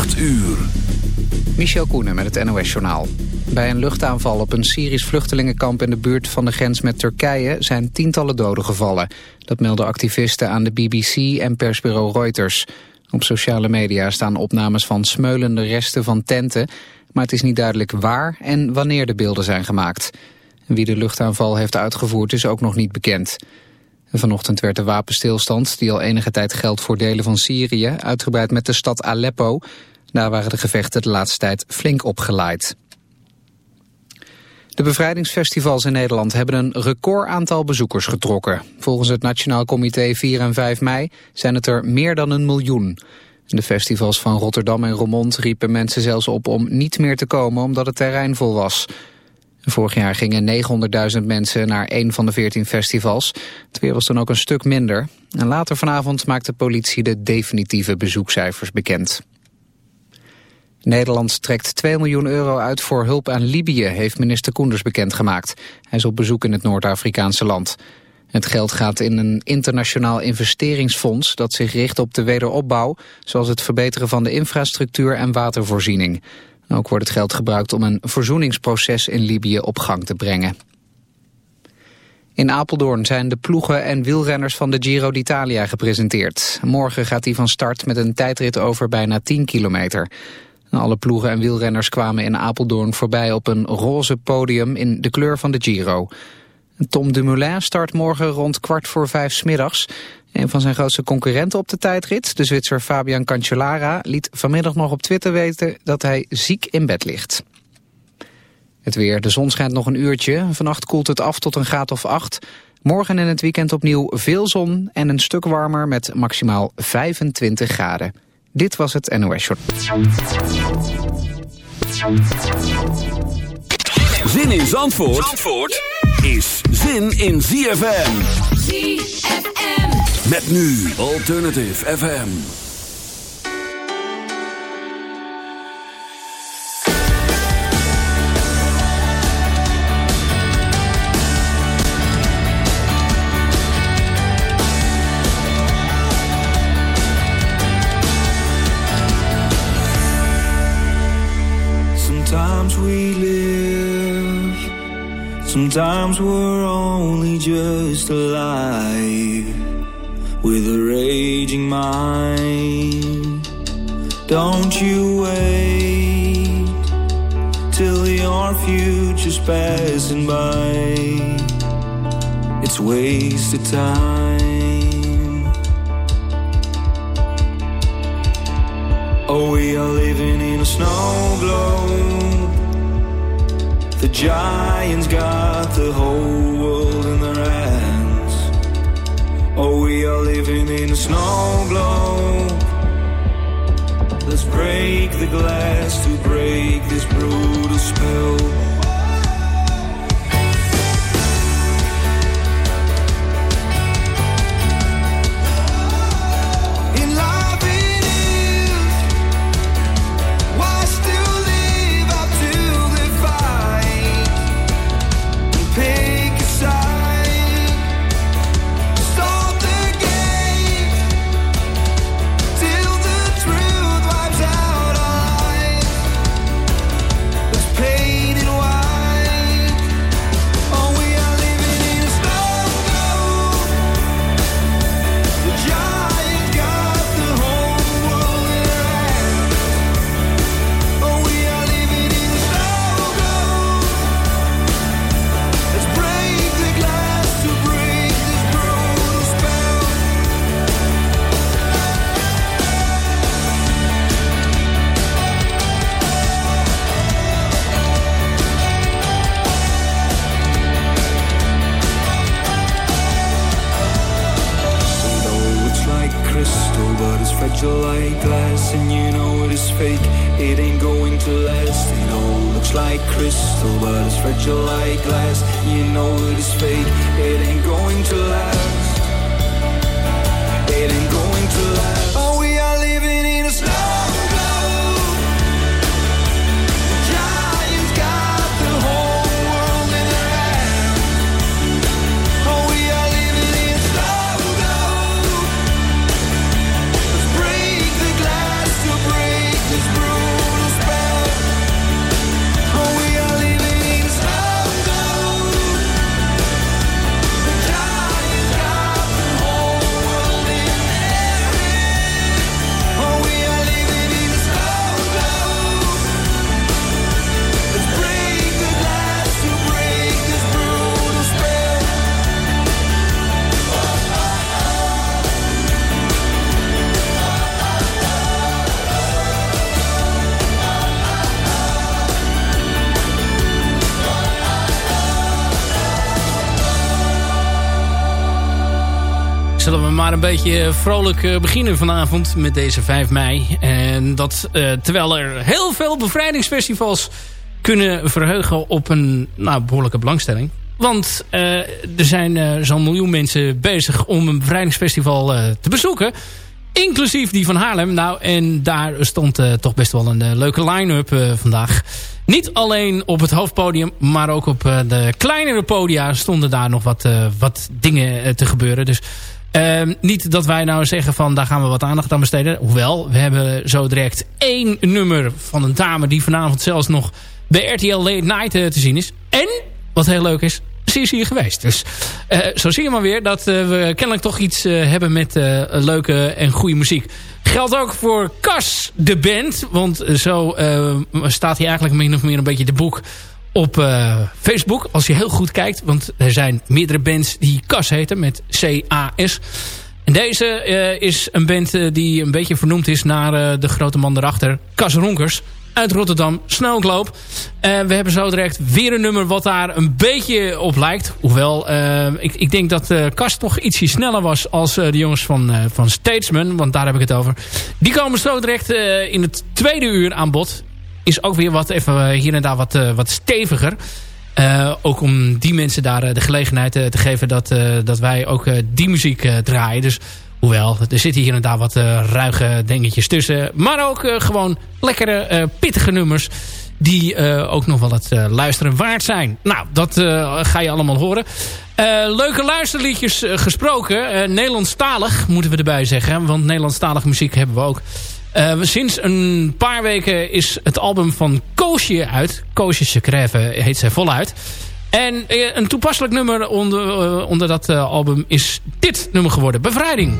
8 uur. Michel Koenen met het NOS-journaal. Bij een luchtaanval op een Syrisch vluchtelingenkamp in de buurt van de grens met Turkije zijn tientallen doden gevallen. Dat melden activisten aan de BBC en persbureau Reuters. Op sociale media staan opnames van smeulende resten van tenten, maar het is niet duidelijk waar en wanneer de beelden zijn gemaakt. Wie de luchtaanval heeft uitgevoerd is ook nog niet bekend. Vanochtend werd de wapenstilstand, die al enige tijd geldt voor delen van Syrië, uitgebreid met de stad Aleppo. Daar waren de gevechten de laatste tijd flink opgeleid. De bevrijdingsfestivals in Nederland hebben een record aantal bezoekers getrokken. Volgens het Nationaal Comité 4 en 5 mei zijn het er meer dan een miljoen. De festivals van Rotterdam en Roermond riepen mensen zelfs op om niet meer te komen omdat het terrein vol was. Vorig jaar gingen 900.000 mensen naar een van de 14 festivals. Het weer was dan ook een stuk minder. En later vanavond maakt de politie de definitieve bezoekcijfers bekend. Nederland trekt 2 miljoen euro uit voor hulp aan Libië, heeft minister Koenders bekendgemaakt. Hij is op bezoek in het Noord-Afrikaanse land. Het geld gaat in een internationaal investeringsfonds dat zich richt op de wederopbouw, zoals het verbeteren van de infrastructuur en watervoorziening. Ook wordt het geld gebruikt om een verzoeningsproces in Libië op gang te brengen. In Apeldoorn zijn de ploegen en wielrenners van de Giro d'Italia gepresenteerd. Morgen gaat hij van start met een tijdrit over bijna 10 kilometer. Alle ploegen en wielrenners kwamen in Apeldoorn voorbij op een roze podium in de kleur van de Giro. Tom Dumoulin start morgen rond kwart voor vijf smiddags. Een van zijn grootste concurrenten op de tijdrit, de Zwitser Fabian Cancellara, liet vanmiddag nog op Twitter weten dat hij ziek in bed ligt. Het weer, de zon schijnt nog een uurtje. Vannacht koelt het af tot een graad of acht. Morgen en het weekend opnieuw veel zon en een stuk warmer met maximaal 25 graden. Dit was het NOS Short. Zin in Zandvoort, Zandvoort is zin in ZFM. ZFM. Met nu Alternative FM. We live, sometimes we're only just alive with a raging mind. Don't you wait till your future's passing by. It's wasted time. Oh, we are living in a snow globe. The giants got the whole world in their hands. Oh, we are living in a snow globe. Let's break the glass to break this brutal spell. Zullen we maar een beetje vrolijk beginnen vanavond met deze 5 mei. En dat terwijl er heel veel bevrijdingsfestivals kunnen verheugen op een nou, behoorlijke belangstelling. Want er zijn zo'n miljoen mensen bezig om een bevrijdingsfestival te bezoeken. Inclusief die van Haarlem. Nou, en daar stond toch best wel een leuke line-up vandaag. Niet alleen op het hoofdpodium, maar ook op de kleinere podia stonden daar nog wat, wat dingen te gebeuren. Dus Ehm, niet dat wij nou zeggen van daar gaan we wat aandacht aan besteden. Hoewel, we hebben zo direct één nummer van een dame die vanavond zelfs nog bij RTL Late Night uh, te zien is. En, wat heel leuk is, ze is hier geweest. Dus uh, zo zie je maar weer dat uh, we kennelijk toch iets hebben met leuke en goede muziek. Geldt ook voor Cas, de band. Want zo staat hij eigenlijk min of meer een beetje de boek op uh, Facebook. Als je heel goed kijkt. Want er zijn meerdere bands die Cas heten. Met C-A-S. En deze uh, is een band uh, die een beetje vernoemd is naar de grote man erachter. Cas Ronkers. Uit Rotterdam. Snelkloop. we hebben zo direct weer een nummer wat daar een beetje op lijkt. Hoewel, ik, ik denk dat Cas toch ietsje sneller was als de jongens van, van Statesman. Want daar heb ik het over. Die komen zo direct in het tweede uur aan bod is ook weer wat even eh, hier en daar wat, eh, wat steviger. Uh, ook om die mensen daar de gelegenheid te geven dat, dat wij ook die muziek draaien. Dus hoewel, er zitten hier en daar wat ruige dingetjes tussen. Maar ook gewoon lekkere, pittige nummers die ook nog wel het luisteren waard zijn. Nou, dat ga je allemaal horen. leuke luisterliedjes gesproken. Nederlandstalig moeten we erbij zeggen. Want Nederlandstalig muziek hebben we ook. Uh, sinds een paar weken is het album van Koosje uit. Koosje Secrève heet zij voluit. En uh, een toepasselijk nummer onder, uh, onder dat album is dit nummer geworden. Bevrijding.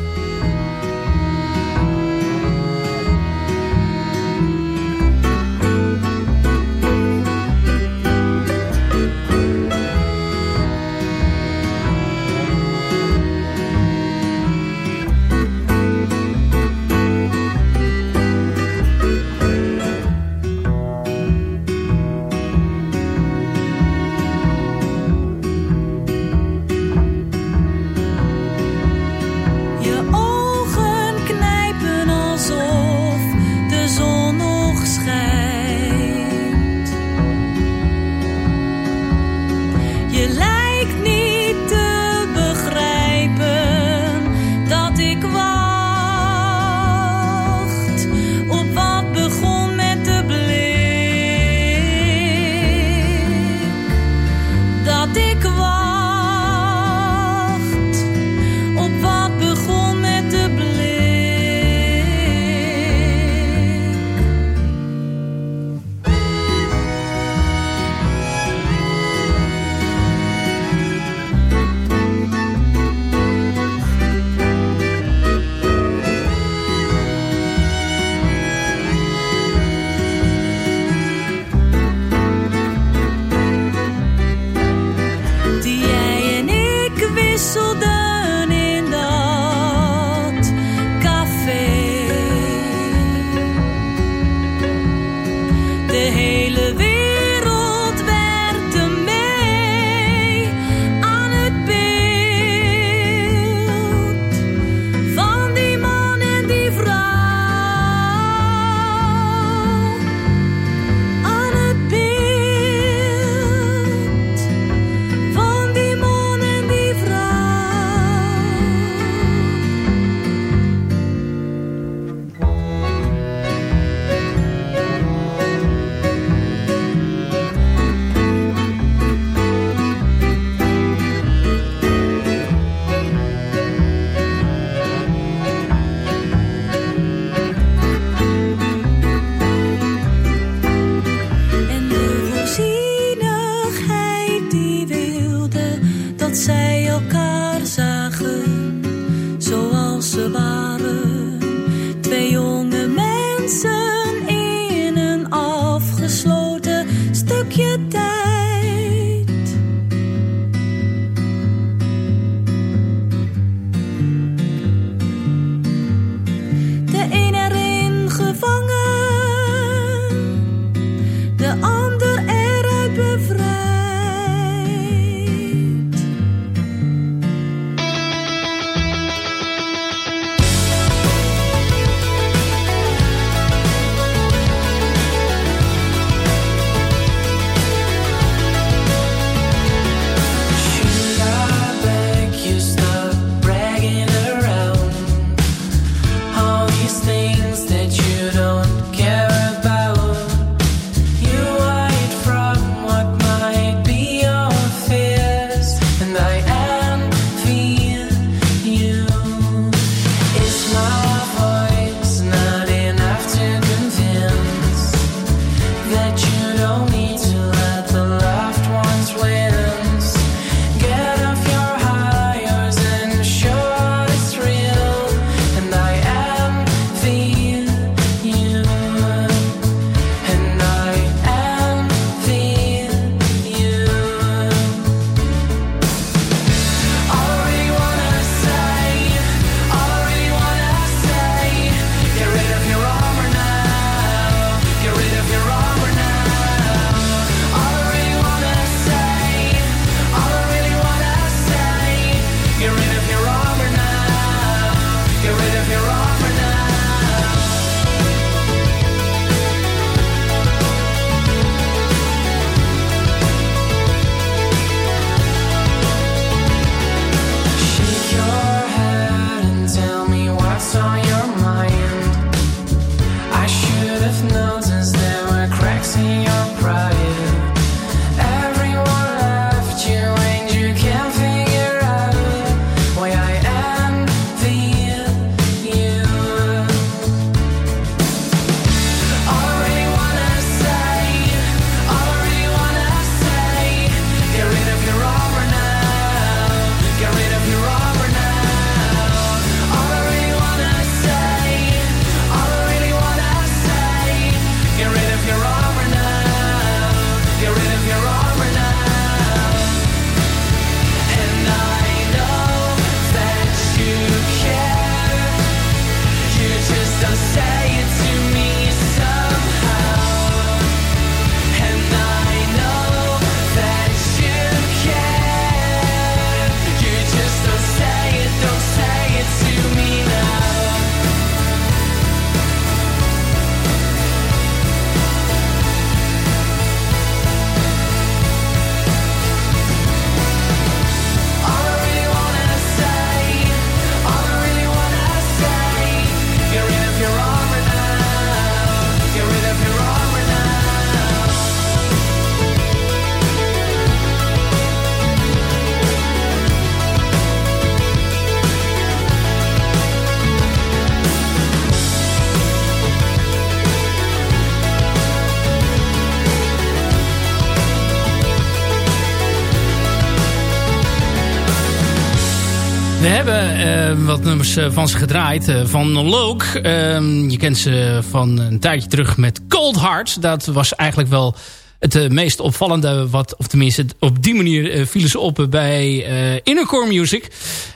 Nummers uh, van ze gedraaid. Uh, van Loke. Ehm, je kent ze van een tijdje terug met Cold Hearts. Dat was eigenlijk wel het meest opvallende. Wat, of tenminste, op die manier vielen ze op bij Innercore Music.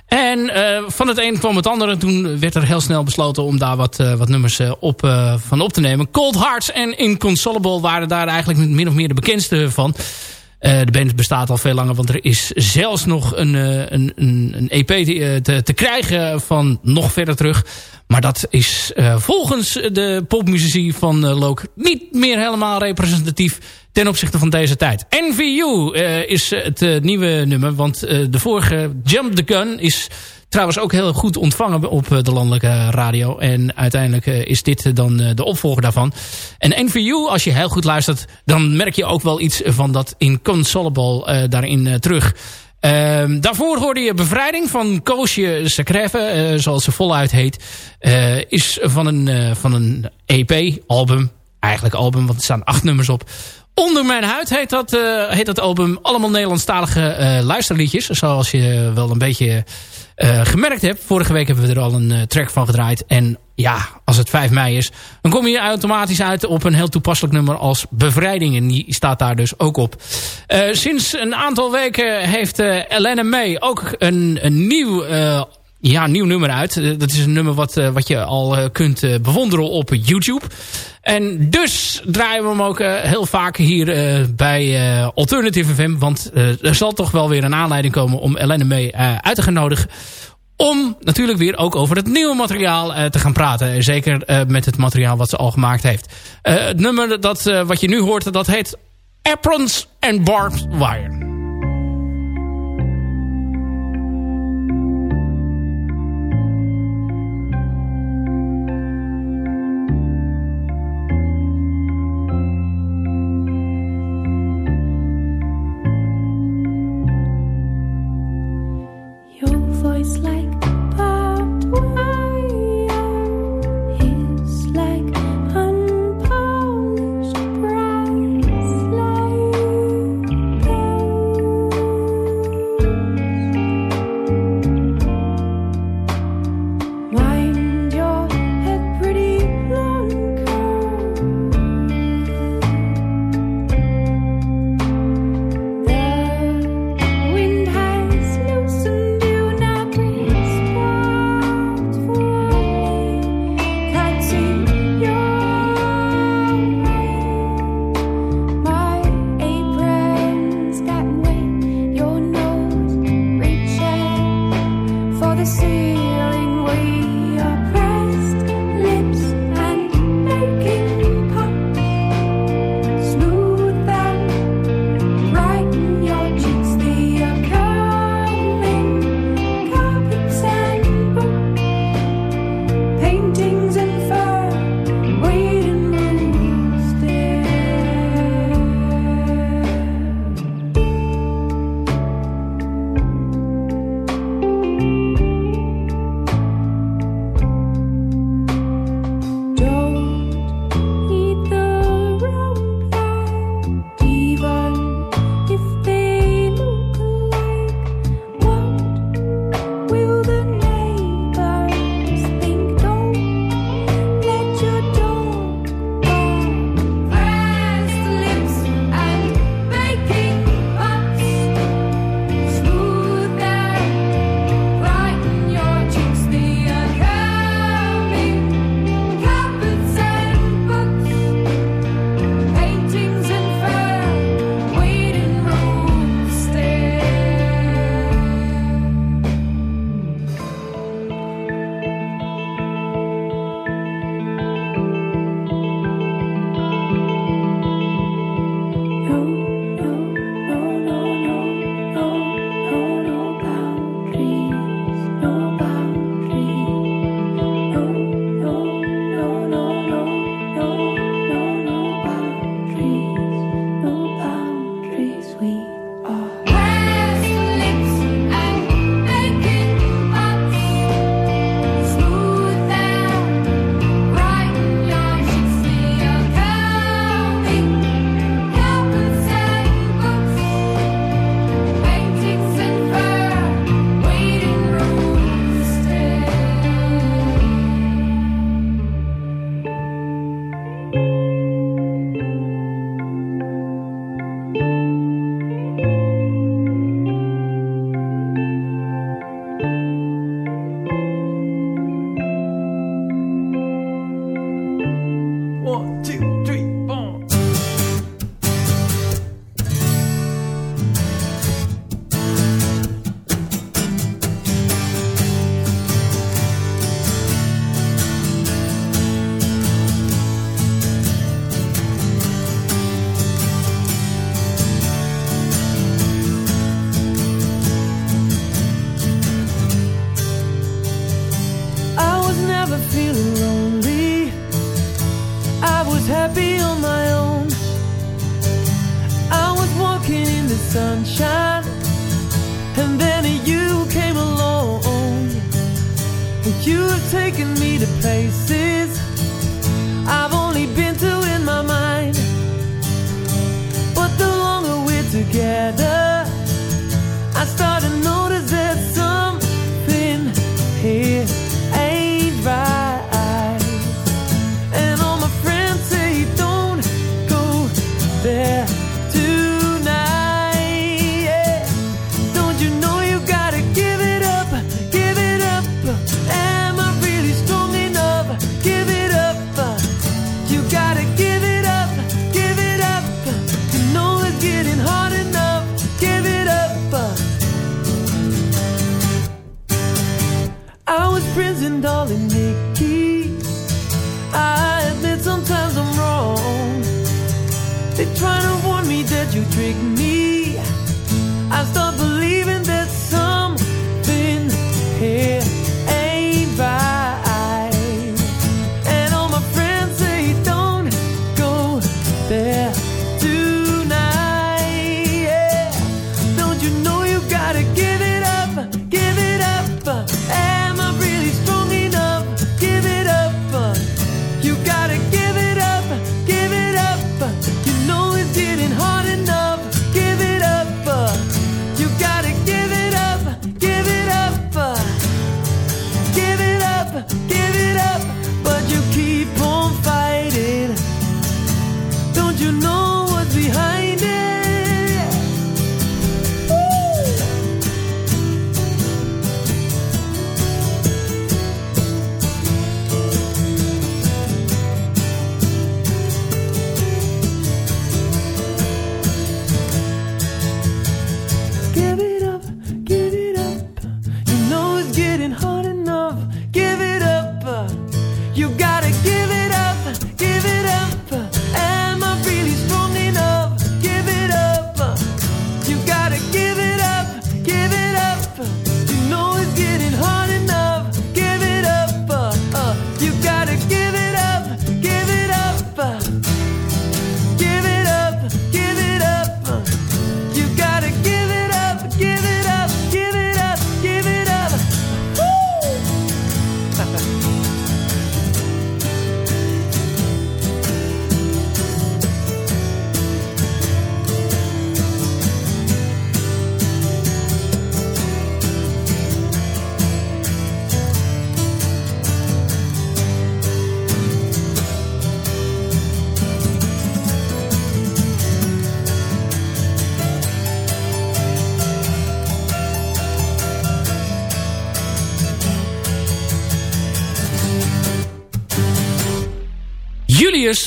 En van het een kwam het andere. Toen werd er heel snel besloten om daar wat, wat nummers op, van op te nemen. Cold Hearts en Inconsolable waren daar eigenlijk min of meer de bekendste van. Uh, de band bestaat al veel langer, want er is zelfs nog een, uh, een, een, EP te, te, te, krijgen van nog verder terug. Maar dat is volgens de popmuzici van Loke niet meer helemaal representatief ten opzichte van deze tijd. NVU is het nieuwe nummer, want de vorige Jump the Gun is Trouwens ook heel goed ontvangen op eh, de landelijke radio. En uiteindelijk eh, is dit dan eh, de opvolger daarvan. En NVU, als je heel goed luistert... dan merk je ook wel iets van dat Inconsolable daarin terug. Uh, daarvoor hoorde je Bevrijding van Koosje Sakreve, uh, zoals ze voluit heet. Is van een, van een EP, album, eigenlijk album, want er staan acht nummers op. Onder mijn huid heet dat, heet dat album. Allemaal Nederlandstalige luisterliedjes, zoals je wel een beetje uh, gemerkt heb. Vorige week hebben we er al een uh, track van gedraaid. En ja, als het 5 mei is, dan kom je automatisch uit op een heel toepasselijk nummer als Bevrijding. En die staat daar dus ook op. Uh, sinds een aantal weken heeft Elena May ook een, een nieuw ja, nieuw nummer uit. Eh, dat is een nummer wat, eh, wat je al eh, kunt bewonderen op YouTube. En dus draaien we hem ook heel vaak hier bij Alternative FM. Want er zal toch wel weer een aanleiding komen om Ellen mee uit te gaan nodigen. Om natuurlijk weer ook over het nieuwe materiaal te gaan praten. Zeker met het materiaal wat ze al gemaakt heeft. het nummer dat, wat je nu hoort, dat heet Aprons and Barbed Wire. the ceiling we And darling, all in.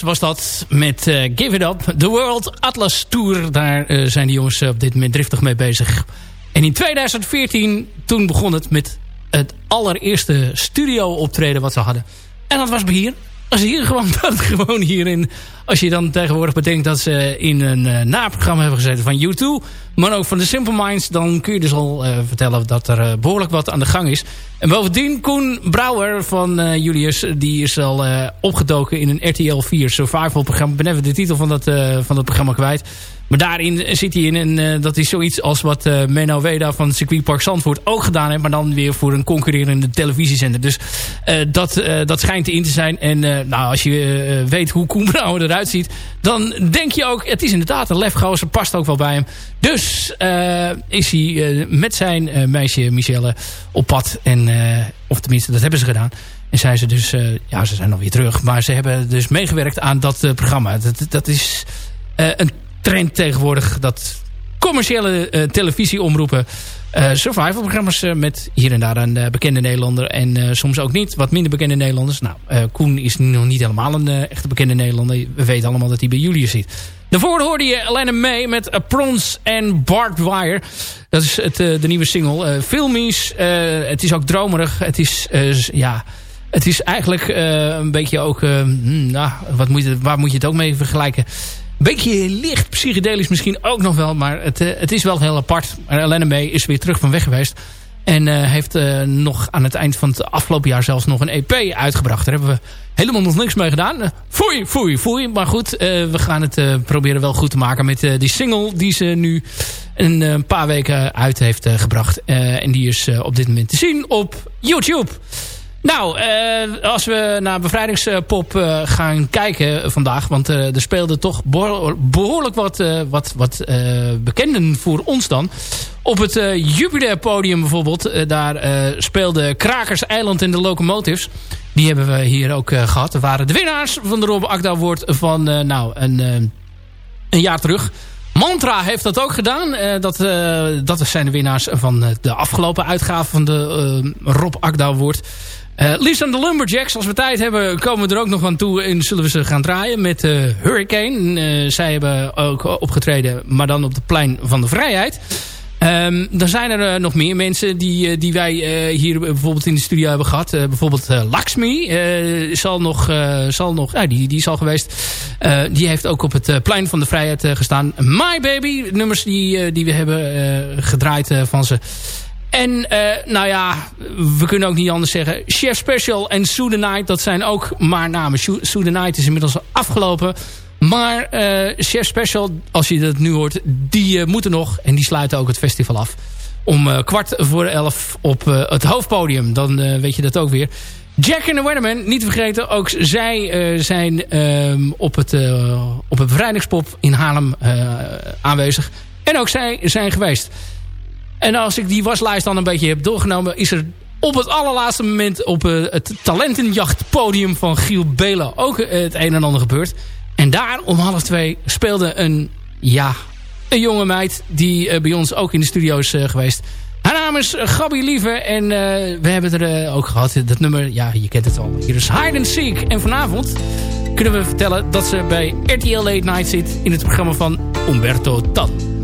Was dat met uh, Give It Up. The World Atlas Tour. Daar uh, zijn die jongens op dit moment driftig mee bezig. En in 2014, toen begon het met het allereerste studio optreden wat ze hadden. En dat was hier. Als hier gewoon, dat gewoon hierin. Als je dan tegenwoordig bedenkt dat ze in een uh, naprogramma hebben gezeten van U2. Maar ook van de Simple Minds. Dan kun je dus al uh, vertellen dat er uh, behoorlijk wat aan de gang is. En bovendien Koen Brouwer van Julius. Die is al opgedoken in een RTL 4 survival programma. Ik ben even de titel van dat, van dat programma kwijt. Maar daarin zit hij in. En uh, dat is zoiets als wat uh, Menno Weda van Circuit Park Zandvoort ook gedaan heeft. Maar dan weer voor een concurrerende televisiezender. Dus uh, dat, dat schijnt in te zijn. En nou, als je weet hoe Koen Brouwer eruit ziet. Dan denk je ook, het is inderdaad een lefgozer. Past ook wel bij hem. Dus is hij met zijn meisje Michelle op pad. En, of tenminste, dat hebben ze gedaan. En zijn ze dus, ja ze zijn alweer terug. Maar ze hebben dus meegewerkt aan dat programma. Dat, dat is een trend tegenwoordig dat commerciële uh, televisieomroepen uh, survival programma's met hier en daar een bekende Nederlander. En soms ook niet, wat minder bekende Nederlanders. Nou, Koen is nog niet helemaal een echte bekende Nederlander. We weten allemaal dat hij bij Julius zit. Daarvoor hoorde je Elena May met Prons and Barbed Wire. Dat is het, de nieuwe single. Filmies, het is ook dromerig. Het is, ja... Het is eigenlijk een beetje ook... Hmm, nou, wat moet je, waar moet je het ook mee vergelijken? Beetje licht psychedelisch misschien ook nog wel. Maar het, uh, het is wel heel apart. Elena May is weer terug van weg geweest. En uh, heeft uh, nog aan het eind van het afgelopen jaar zelfs nog een EP uitgebracht. Daar hebben we helemaal nog niks mee gedaan. foei, foei, foei. Maar goed, we gaan het proberen wel goed te maken met die single die ze nu een paar weken uit heeft gebracht. en die is op dit moment te zien op YouTube. Nou, uh, als we naar bevrijdingspop uh, gaan kijken vandaag... want uh, er speelden toch behoorlijk wat, wat, wat bekenden voor ons dan. Op het Jupiter podium bijvoorbeeld... daar speelde Krakers Eiland en de Locomotives. Die hebben we hier ook gehad. Er waren de winnaars van de Rob Akda van nou, een, een jaar terug... Mantra heeft dat ook gedaan. Uh, dat, uh, dat zijn de winnaars van de afgelopen uitgave van de uh, Rob Akda. Uh, Lisa de Lumberjacks, als we tijd hebben, komen we er ook nog aan toe en zullen we ze gaan draaien met uh, Hurricane. Uh, zij hebben ook opgetreden, maar dan op het plein van de vrijheid. Um, dan zijn er nog meer mensen die, die wij hier bijvoorbeeld in de studio hebben gehad. bijvoorbeeld Lakshmi zal nog, zal nog ja, die, die is al geweest. die heeft ook op het plein van de vrijheid gestaan. My Baby, nummers die, die we hebben gedraaid van ze. En uh, nou ja, we kunnen ook niet anders zeggen. Chef Special en Sue the Night, dat zijn ook maar namen. Sue the Night is inmiddels afgelopen. Maar uh, Chef Special, als je dat nu hoort, die uh, moeten nog. En die sluiten ook het festival af. Om kwart voor elf op het hoofdpodium. Dan weet je dat ook weer. Jack and the Weatherman, niet te vergeten. Ook zij zijn ehm, op, het, op het bevrijdingspop in Haarlem aanwezig. En ook zij zijn geweest. En als ik die waslijst dan een beetje heb doorgenomen... is er op het allerlaatste moment op uh, het talentenjachtpodium van Giel Belen ook uh, het een en ander gebeurd. En daar om half twee speelde een, ja, een jonge meid die uh, bij ons ook in de studio is geweest. Haar naam is Gabby Lieve en we hebben er ook gehad. Dat nummer, ja, je kent het al. Hier is Hide and Seek. En vanavond kunnen we vertellen dat ze bij RTL Late Night zit in het programma van Umberto Tan.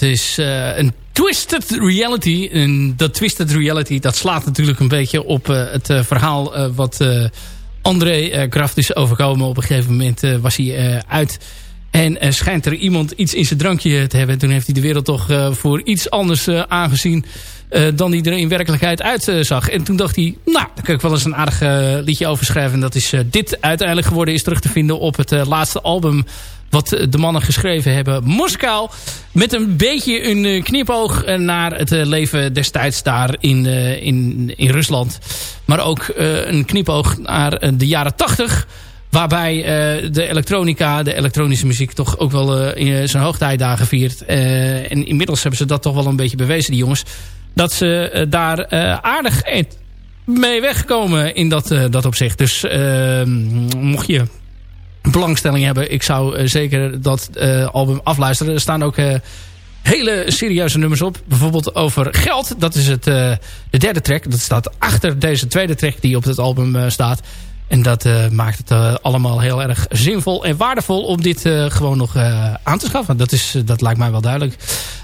Dat is eh, een Twisted Reality. En dat Twisted Reality, dat slaat natuurlijk een beetje op eh, het eh, verhaal... wat André Kraft is overkomen. Op een gegeven moment was hij uit... En schijnt er iemand iets in zijn drankje te hebben. Toen heeft hij de wereld toch voor iets anders aangezien... dan hij er in werkelijkheid uitzag. en toen dacht hij, nou, daar kan ik wel eens een aardig liedje over schrijven. En dat is dit uiteindelijk geworden. Is terug te vinden op het laatste album wat de mannen geschreven hebben. Moskou. Met een beetje een eh, knipoog eh, naar het eh, leven destijds daar in, in, in Rusland. Maar ook een knipoog naar de jaren tachtig. Waarbij de elektronica, de elektronische muziek toch ook wel in zijn hoogtijdagen viert. En inmiddels hebben ze dat toch wel een beetje bewezen, die jongens. Dat ze daar aardig eind mee wegkomen in dat, dat opzicht. Dus eh, mocht je belangstelling hebben, ik zou eh, zeker dat eh, album afluisteren. Er staan ook... eh, hele serieuze nummers op. Bijvoorbeeld over geld. Dat is het, de derde track. Dat staat achter deze tweede track die op het album staat. En dat maakt het allemaal heel erg zinvol en waardevol om dit gewoon nog aan te schaffen. Dat, is, dat lijkt mij wel duidelijk.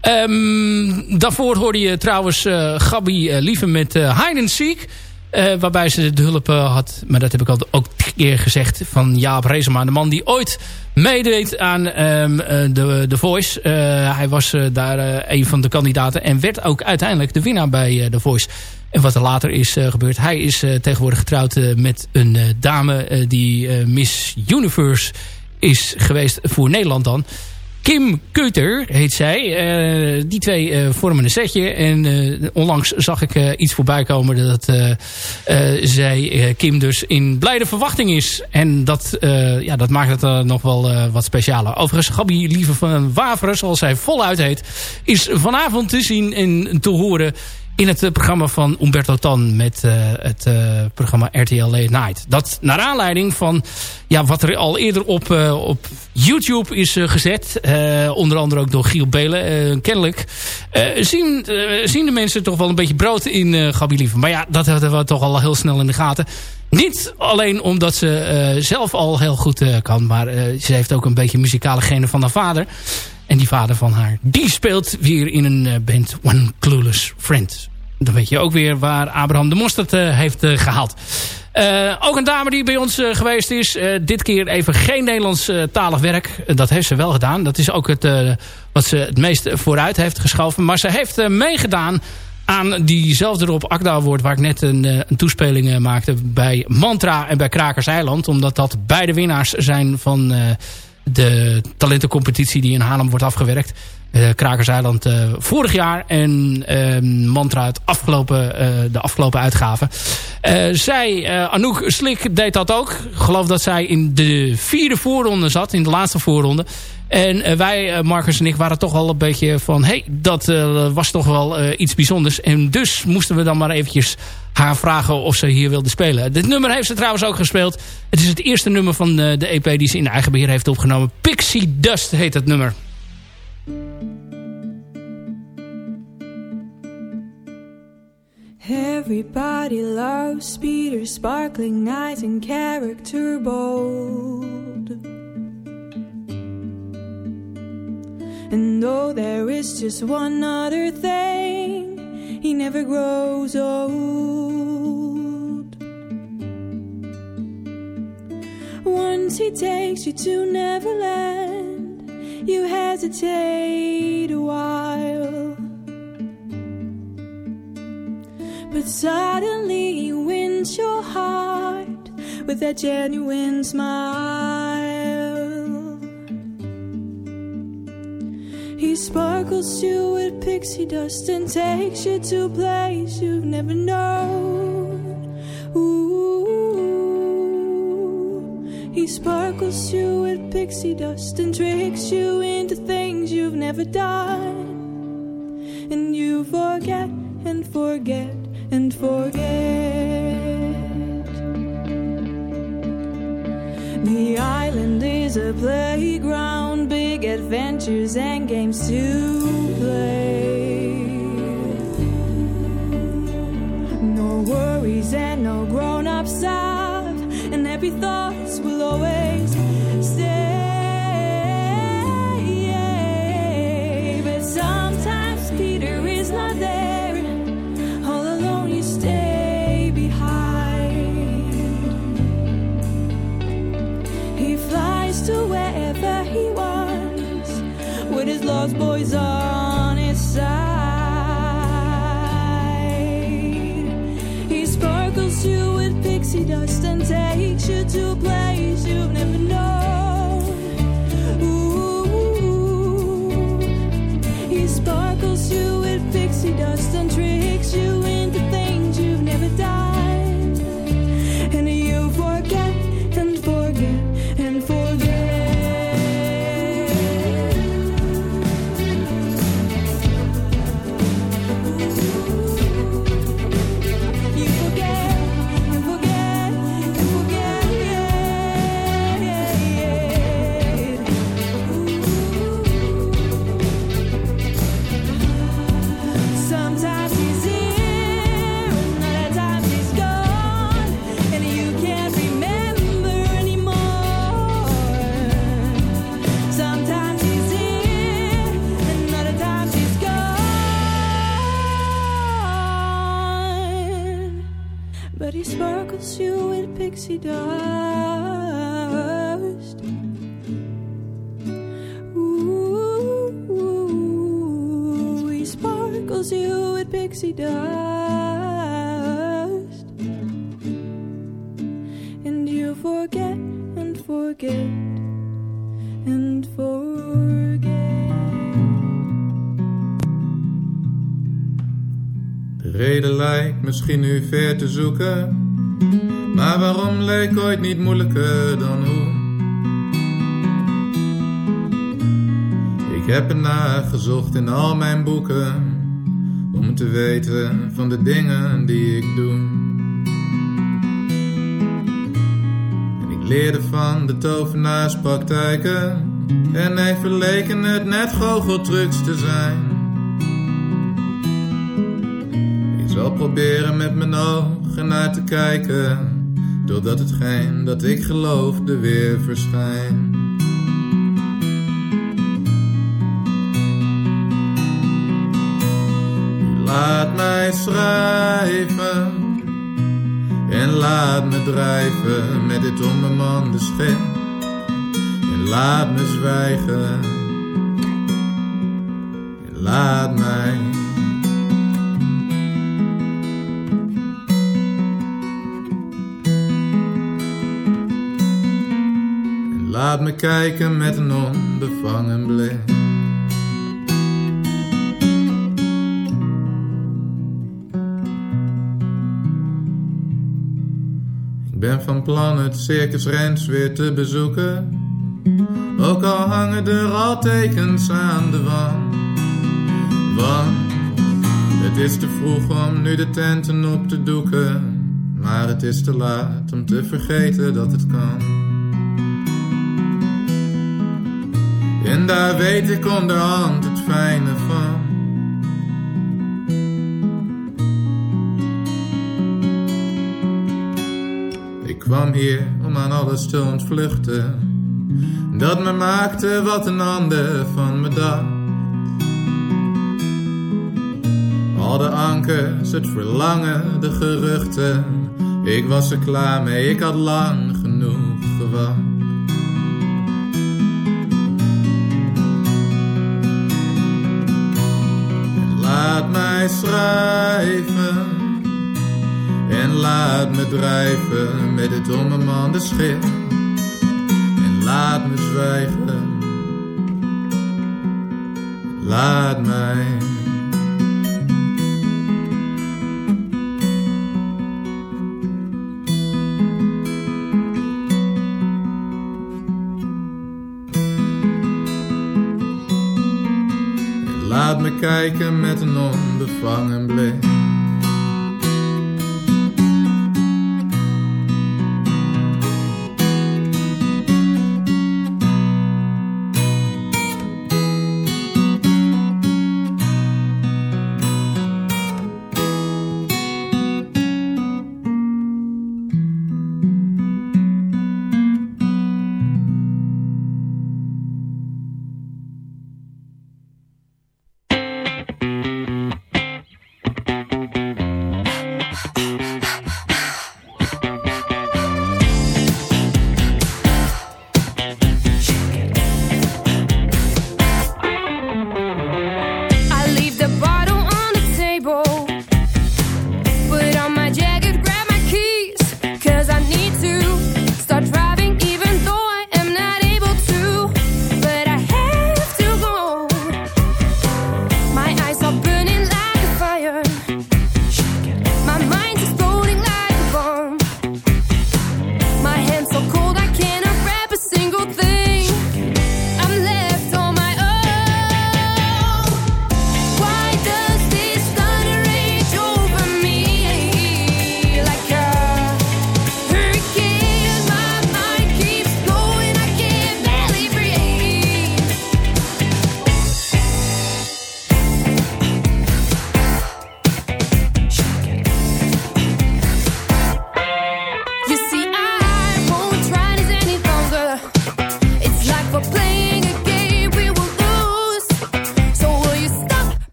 Ehm, daarvoor hoorde je trouwens Gabi eh, Lieve met Hide and Seek. Eh, waarbij ze de hulp eh, had, maar dat heb ik al ook een keer gezegd, van Jaap Reesema. De man die ooit meedeed aan eh, de, de Voice. Hij was daar een van de kandidaten en werd ook uiteindelijk de winnaar bij The Voice. En wat er later is gebeurd. Hij is tegenwoordig getrouwd met een dame die Miss Universe is geweest voor Nederland dan. Kim Keuter heet zij. Eh, die twee eh, vormen een setje. En eh, onlangs zag ik iets voorbij komen dat zij, Kim dus in blijde verwachting is. En dat, ja, dat maakt het nog wel wat specialer. Overigens, Gabi Lieve van Waveren, zoals zij voluit heet... is vanavond te zien en te horen in het programma van Umberto Tan met het programma RTL Late Night. Dat naar aanleiding van ja, wat er al eerder op, op YouTube is gezet. onder andere ook door Giel Belen. kennelijk zien, zien de mensen toch wel een beetje brood in uh, Gabi Lieven. Maar ja, dat hebben we toch al heel snel in de gaten. Niet alleen omdat ze zelf al heel goed kan. Maar ze heeft ook een beetje muzikale genen van haar vader. En die vader van haar, die speelt weer in een eh, band One Clueless Friend. Dan weet je ook weer waar Abraham de Mosterd uh, heeft uh, gehaald. Ook een dame die bij ons geweest is. dit keer even geen Nederlands talig werk. dat heeft ze wel gedaan. Dat is ook het, wat ze het meest vooruit heeft geschoven. Maar ze heeft meegedaan aan diezelfde Rob Akda Award... waar ik net een, een toespeling maakte bij Mantra en bij Krakers Eiland. Omdat dat beide winnaars zijn van de talentencompetitie die in Haarlem wordt afgewerkt. Uh, Krakerseiland uh, vorig jaar en uh, Mantra het afgelopen, uh, de afgelopen uitgave. zij, Anouk Slik, deed dat ook. Ik geloof dat zij in de vierde voorronde zat, in de laatste voorronde. En wij, Marcus en ik, waren toch al een beetje van... hé, hey, dat was toch wel iets bijzonders. En dus moesten we dan maar eventjes haar vragen of ze hier wilde spelen. Dit nummer heeft ze trouwens ook gespeeld. Het is het eerste nummer van de, EP die ze in eigen beheer heeft opgenomen. Pixie Dust heet het nummer. Everybody loves Peter, sparkling eyes and character bold. And though there is just one other thing he never grows old. Once he takes you to Neverland, you hesitate a while. But suddenly he wins your heart with that genuine smile. He sparkles you with pixie dust and takes you to a place you've never known. Ooh, he sparkles you with pixie dust and tricks you into things you've never done. And you forget and forget and forget. The island is a playground, big adventures and games to play. You to pixie dust. Ooh, he sparkles you with pixie dust. And you forget and forget and forget. De reden lijkt misschien nu ver te zoeken, maar waarom leek ooit niet moeilijker dan hoe? Ik heb ernaar gezocht in al mijn boeken, om te weten van de dingen die ik doe. En ik leerde van de tovenaarspraktijken en even leken het net goocheltrucs te zijn. Ik zal proberen met mijn ogen naar te kijken, totdat hetgeen dat ik geloofde weer verschijnt. Laat mij schrijven en laat me drijven met dit onbemande schip. En laat me zwijgen en laat mij. Laat me kijken met een onbevangen blik. Ik ben van plan het Circus Rens weer te bezoeken. Ook al hangen er al tekens aan de wand. Want het is te vroeg om nu de tenten op te doeken. Maar het is te laat om te vergeten dat het kan. En daar weet ik onderhand het fijne van. Ik kwam hier om aan alles te ontvluchten. Dat me maakte wat een ander van me dacht. Al de ankers, het verlangen, de geruchten. Ik was er klaar mee, ik had lang mij en laat me drijven met het onbemande schip. En laat me zwijgen. Laat mij. Laat me kijken met een onbevangen blik. pulse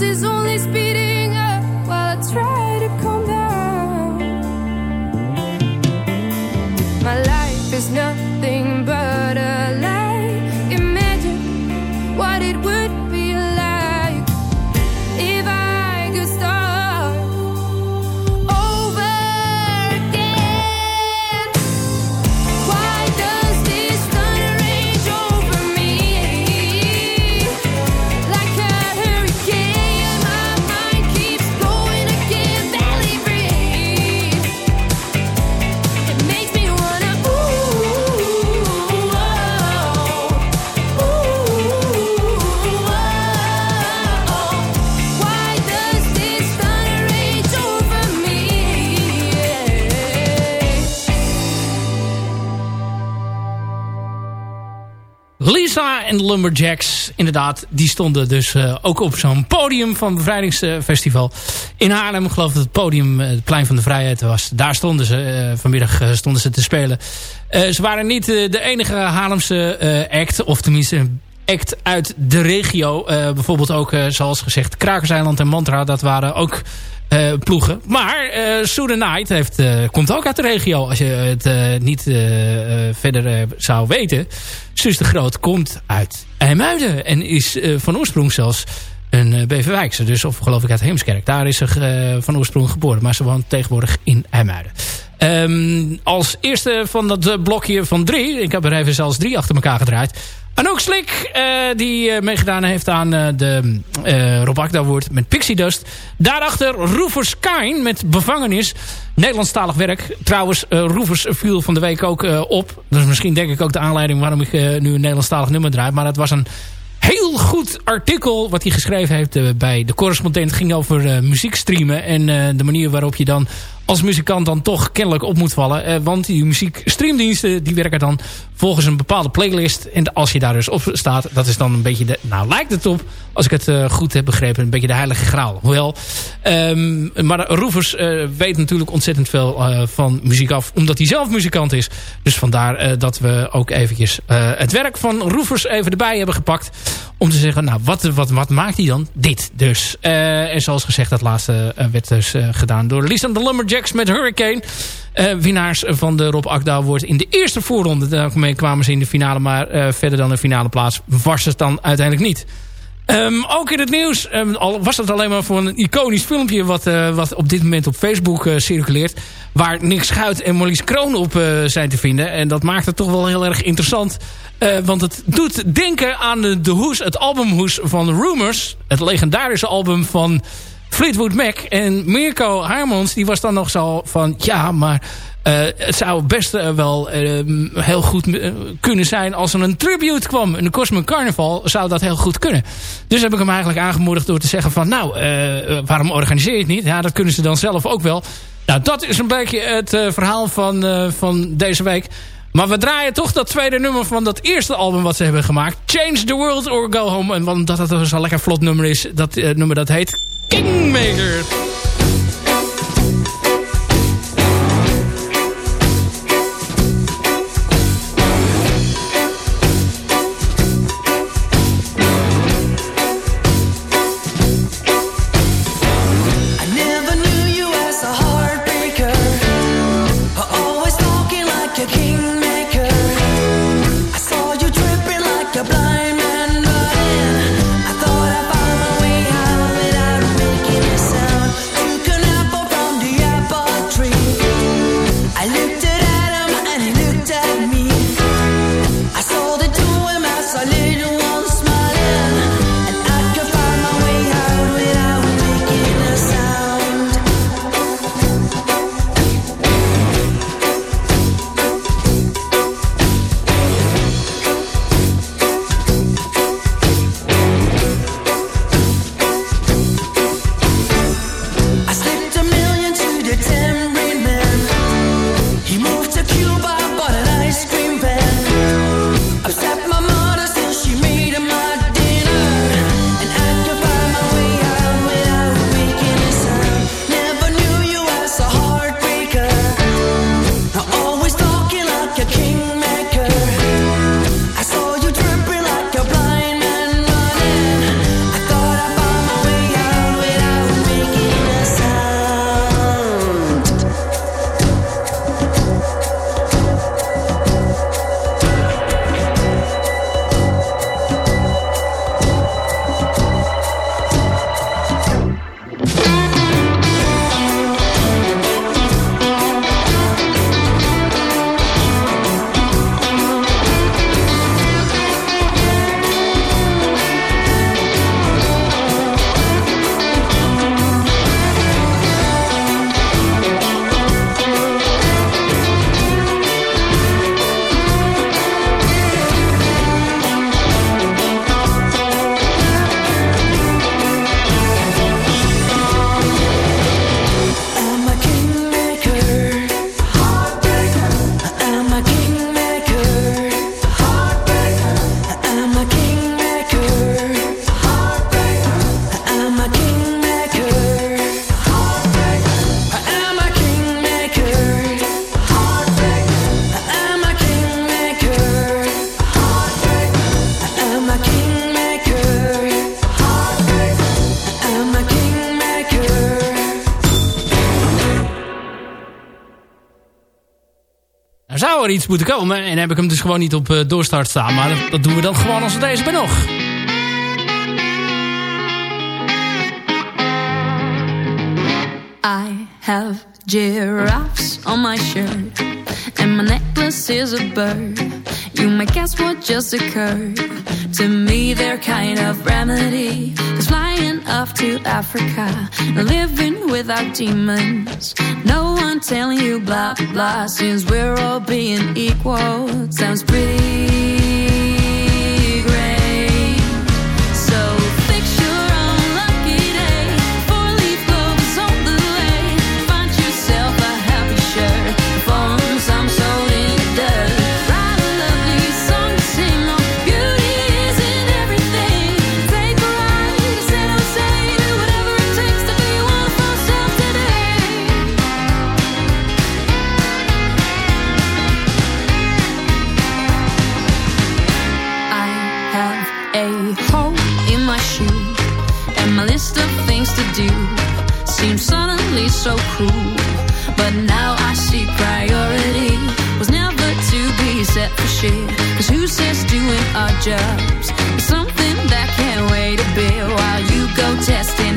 is Lumberjacks, inderdaad, die stonden dus eh, ook op zo'n podium van het Bevrijdingsfestival in Haarlem. Ik geloof dat het podium eh, het Plein van de Vrijheid was. Daar stonden ze, eh, vanmiddag stonden ze te spelen. Ze waren niet de enige Haarlemse act, of tenminste act uit de regio. Bijvoorbeeld ook, zoals gezegd, Krakerseiland en Mantra, dat waren ook eh, ploegen. Maar eh Soede Night heeft, eh, komt ook uit de regio. Als je het eh, niet eh, eh, verder eh, zou weten. Suus de Groot komt uit IJmuiden. En is eh, van oorsprong zelfs een uh, Beverwijkse. Dus of geloof ik uit Heemskerk. Daar is ze eh, van oorsprong geboren. Maar ze woont tegenwoordig in IJmuiden. Ehm, als eerste van dat eh, blokje van drie. Ik heb er even zelfs drie achter elkaar gedraaid. Anouk Slik, eh, die eh, meegedaan heeft aan eh, de eh Rob Akda Award met Pixie Dust. Daarachter Roofers Kine met Bevangenis. Nederlandstalig werk. Trouwens, Roofers viel van de week ook op. Is misschien denk ik ook de aanleiding waarom ik nu een Nederlandstalig nummer draai. Maar het was een heel goed artikel wat hij geschreven heeft bij de correspondent. Ging over muziek streamen en de manier waarop je dan als muzikant dan toch kennelijk op moet vallen. Eh, want die muziekstreamdiensten die werken dan volgens een bepaalde playlist. En als je daar dus op staat, dat is dan een beetje de... Nou, lijkt het op, als ik het eh, goed heb begrepen, een beetje de heilige graal. Hoewel, ehm, maar Roevers eh, weet natuurlijk ontzettend veel van muziek af. Omdat hij zelf muzikant is. Dus vandaar dat we ook eventjes het werk van Roevers even erbij hebben gepakt. Om te zeggen, nou, wat, wat, wat maakt hij dan? Dit dus. En zoals gezegd, dat laatste werd dus gedaan door Lisa de Met Hurricane. Eh, winnaars van de Rob Akda Award in de eerste voorronde. Daarmee kwamen ze in de finale, maar eh, verder dan de finale plaats was het dan uiteindelijk niet. Ehm, ook in het nieuws, ehm, al was het alleen maar voor een iconisch filmpje... wat, eh, wat op dit moment op Facebook circuleert... waar Nick Schuit en Marlies Kroon op zijn te vinden. En dat maakt het toch wel heel erg interessant. want het doet denken aan de, de hoes, het albumhoes van Rumors. Het legendarische album van Fleetwood Mac. En Mirko Harmons die was dan nog zo van... ja, maar eh, het zou best eh, wel eh, heel goed eh, kunnen zijn als er een tribute kwam. Een Cosmic Carnival zou dat heel goed kunnen. Dus heb ik hem eigenlijk aangemoedigd door te zeggen van... nou, waarom organiseer je het niet? Ja, dat kunnen ze dan zelf ook wel. Nou, dat is een beetje het verhaal van, van deze week. Maar we draaien toch dat tweede nummer van dat eerste album wat ze hebben gemaakt. Change the World or Go Home. En omdat het dus een lekker vlot nummer is. Dat nummer dat heet Kingmaker. Er iets moeten komen. En heb ik hem dus gewoon niet op uh, doorstart staan. Maar dat, dat, doen we dan gewoon als we deze bij nog. I have giraffes on my shirt. And my necklace is a bird. You might guess what just occurred. To me, they're kind of remedy. Cause flying off to Africa, living without demons. No one telling you blah blah, since we're all being equal. Sounds pretty and my list of things to do seems suddenly so cruel. But now I see priority was never to be set for shit. Cause who says doing our jobs is something that can't wait a bit while you go testing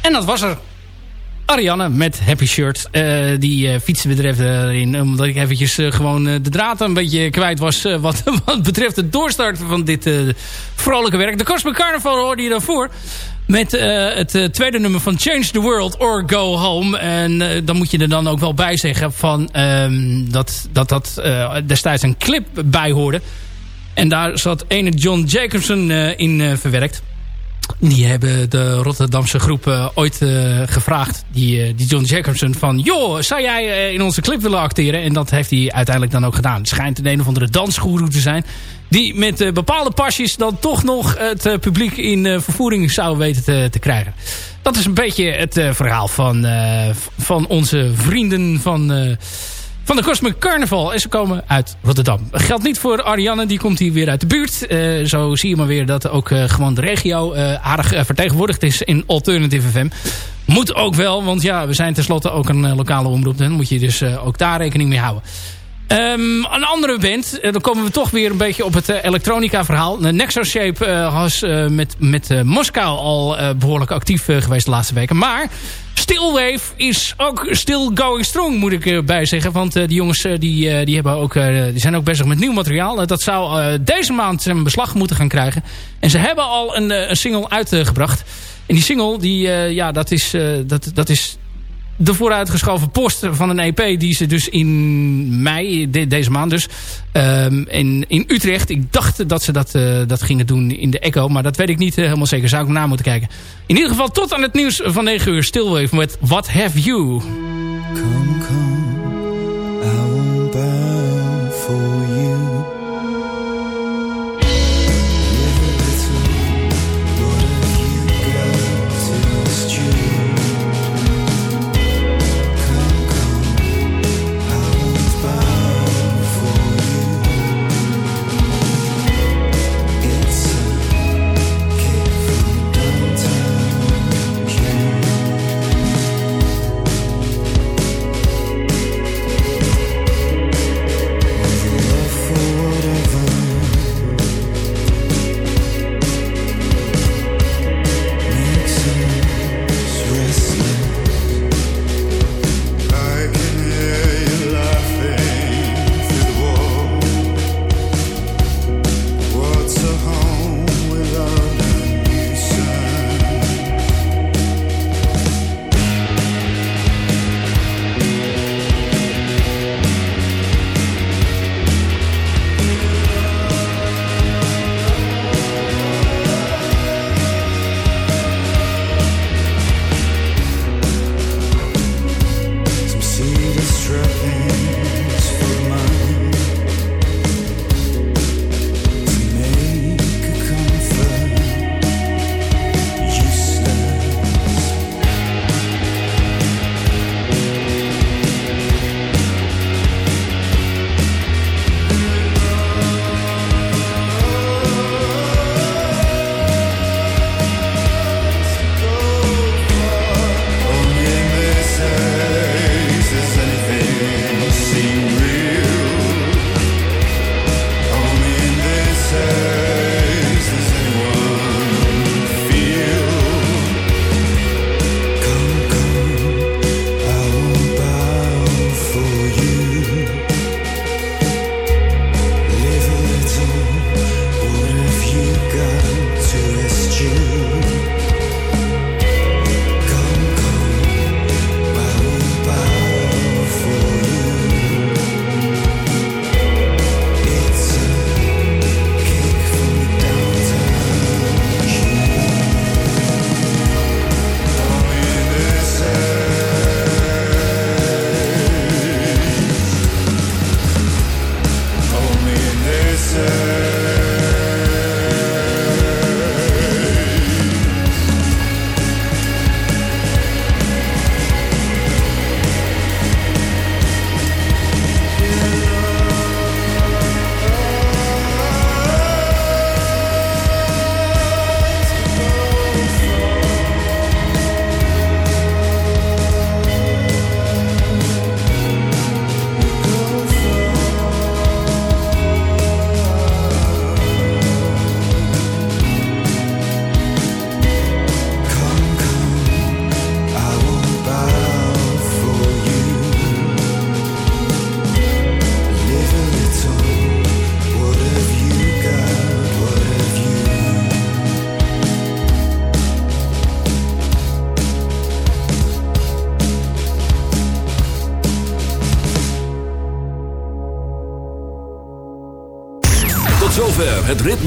En dat was er. Ariane met Happy Shirt. Eh, die uh, fietsenbedrijf erin. Omdat ik eventjes uh, gewoon de draad een beetje kwijt was. wat, wat betreft het doorstarten van dit vrolijke werk. De Cosmic Carnival hoorde je daarvoor. Met het tweede nummer van Change the World or Go Home. En dan moet je er dan ook wel bij zeggen van, um, dat dat, dat destijds een clip bij hoorde. En daar zat ene John Jacobson in verwerkt. Die hebben de Rotterdamse groep uh, ooit uh, gevraagd. Die, uh, die John Jacobson van... joh, zou jij in onze clip willen acteren? En dat heeft hij uiteindelijk dan ook gedaan. Het schijnt een een of andere dansgoeroe te zijn. Die met bepaalde pasjes dan toch nog het publiek in vervoering zou weten te, te, krijgen. Dat is een beetje het verhaal van, van onze vrienden van van de Cosmic Carnival. En ze komen uit Rotterdam. Geldt niet voor Ariane, die komt hier weer uit de buurt. Uh, zo zie je maar weer dat ook uh, gewoon de regio uh, aardig vertegenwoordigd is in Alternative FM. Moet ook wel, want ja, we zijn tenslotte ook een lokale omroep. Dan moet je dus ook daar rekening mee houden. Um, een andere band, dan komen we toch weer een beetje op het elektronica verhaal. Nexo Shape was met, met Moskou al behoorlijk actief geweest de laatste weken. Maar Stillwave is ook still going strong, moet ik erbij zeggen. Want uh, die jongens uh, die, die, hebben ook, die zijn ook bezig met nieuw materiaal. dat zou deze maand een beslag moeten gaan krijgen. En ze hebben al een, een single uitgebracht. En die single, die, ja, dat, is, dat, dat is de vooruitgeschoven post van een EP die ze dus in mei, de, deze maand dus, um, in, in Utrecht. Ik dacht dat ze dat, uh, dat gingen doen in de Echo, maar dat weet ik niet uh, helemaal zeker. Zou ik na moeten kijken. In ieder geval tot aan het nieuws van 9 uur stilweven met What Have You.